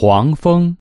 黄蜂。